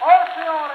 Orfeo